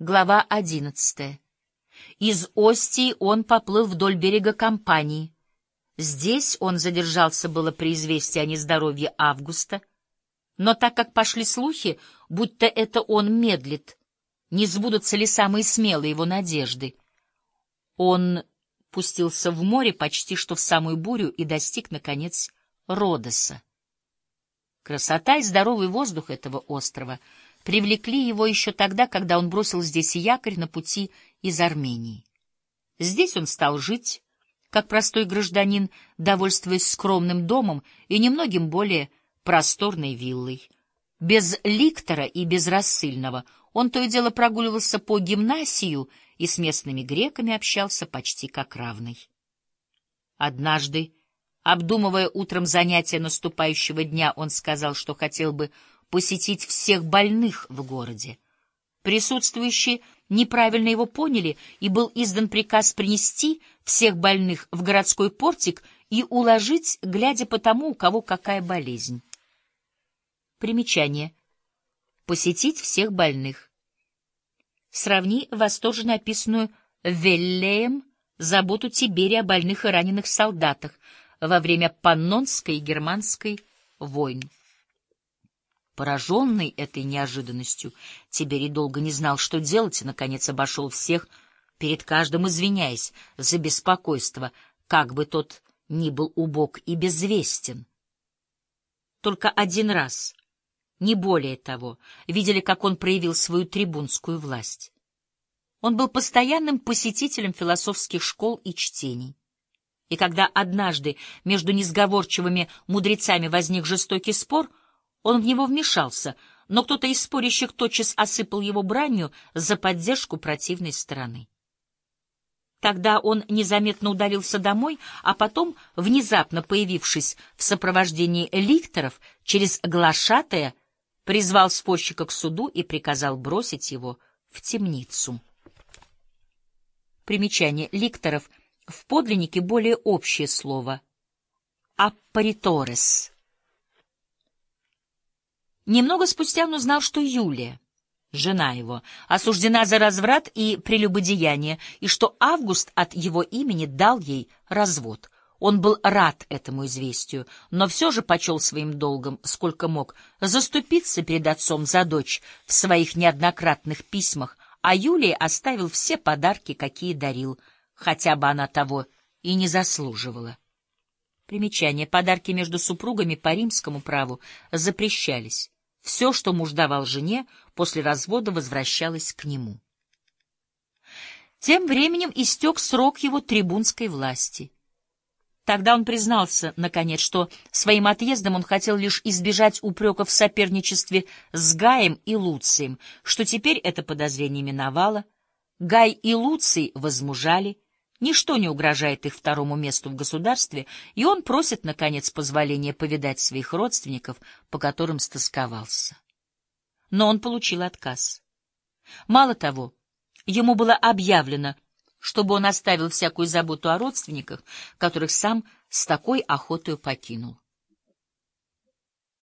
Глава одиннадцатая. Из Остии он поплыл вдоль берега компании. Здесь он задержался было при известии о нездоровье Августа, но так как пошли слухи, будто это он медлит, не сбудутся ли самые смелые его надежды, он пустился в море почти что в самую бурю и достиг, наконец, Родоса. Красота и здоровый воздух этого острова привлекли его еще тогда, когда он бросил здесь якорь на пути из Армении. Здесь он стал жить, как простой гражданин, довольствуясь скромным домом и немногим более просторной виллой. Без ликтора и без рассыльного он то и дело прогуливался по гимнасию и с местными греками общался почти как равный. Однажды, Обдумывая утром занятия наступающего дня, он сказал, что хотел бы посетить всех больных в городе. Присутствующие неправильно его поняли, и был издан приказ принести всех больных в городской портик и уложить, глядя по тому, у кого какая болезнь. Примечание. Посетить всех больных. Сравни восторженно описанную Веллеем заботу Тиберия о больных и раненых солдатах — во время Паннонской и Германской войн. Пораженный этой неожиданностью, Тиберий долго не знал, что делать, и, наконец, обошел всех, перед каждым извиняясь за беспокойство, как бы тот ни был убог и безвестен. Только один раз, не более того, видели, как он проявил свою трибунскую власть. Он был постоянным посетителем философских школ и чтений. И когда однажды между несговорчивыми мудрецами возник жестокий спор, он в него вмешался, но кто-то из спорящих тотчас осыпал его бранью за поддержку противной стороны. Тогда он незаметно удалился домой, а потом, внезапно появившись в сопровождении ликторов, через глашатая, призвал спорщика к суду и приказал бросить его в темницу. Примечание ликторов — в подлиннике более общее слово «аппариторес». Немного спустя он узнал, что Юлия, жена его, осуждена за разврат и прелюбодеяние, и что Август от его имени дал ей развод. Он был рад этому известию, но все же почел своим долгом, сколько мог, заступиться перед отцом за дочь в своих неоднократных письмах, а Юлии оставил все подарки, какие дарил — хотя бы она того и не заслуживала. Примечание. Подарки между супругами по римскому праву запрещались. Все, что муж давал жене, после развода возвращалось к нему. Тем временем истек срок его трибунской власти. Тогда он признался, наконец, что своим отъездом он хотел лишь избежать упреков в соперничестве с Гаем и Луцием, что теперь это подозрение миновало. Гай и Луций возмужали, Ничто не угрожает их второму месту в государстве, и он просит, наконец, позволения повидать своих родственников, по которым стосковался. Но он получил отказ. Мало того, ему было объявлено, чтобы он оставил всякую заботу о родственниках, которых сам с такой охотой покинул.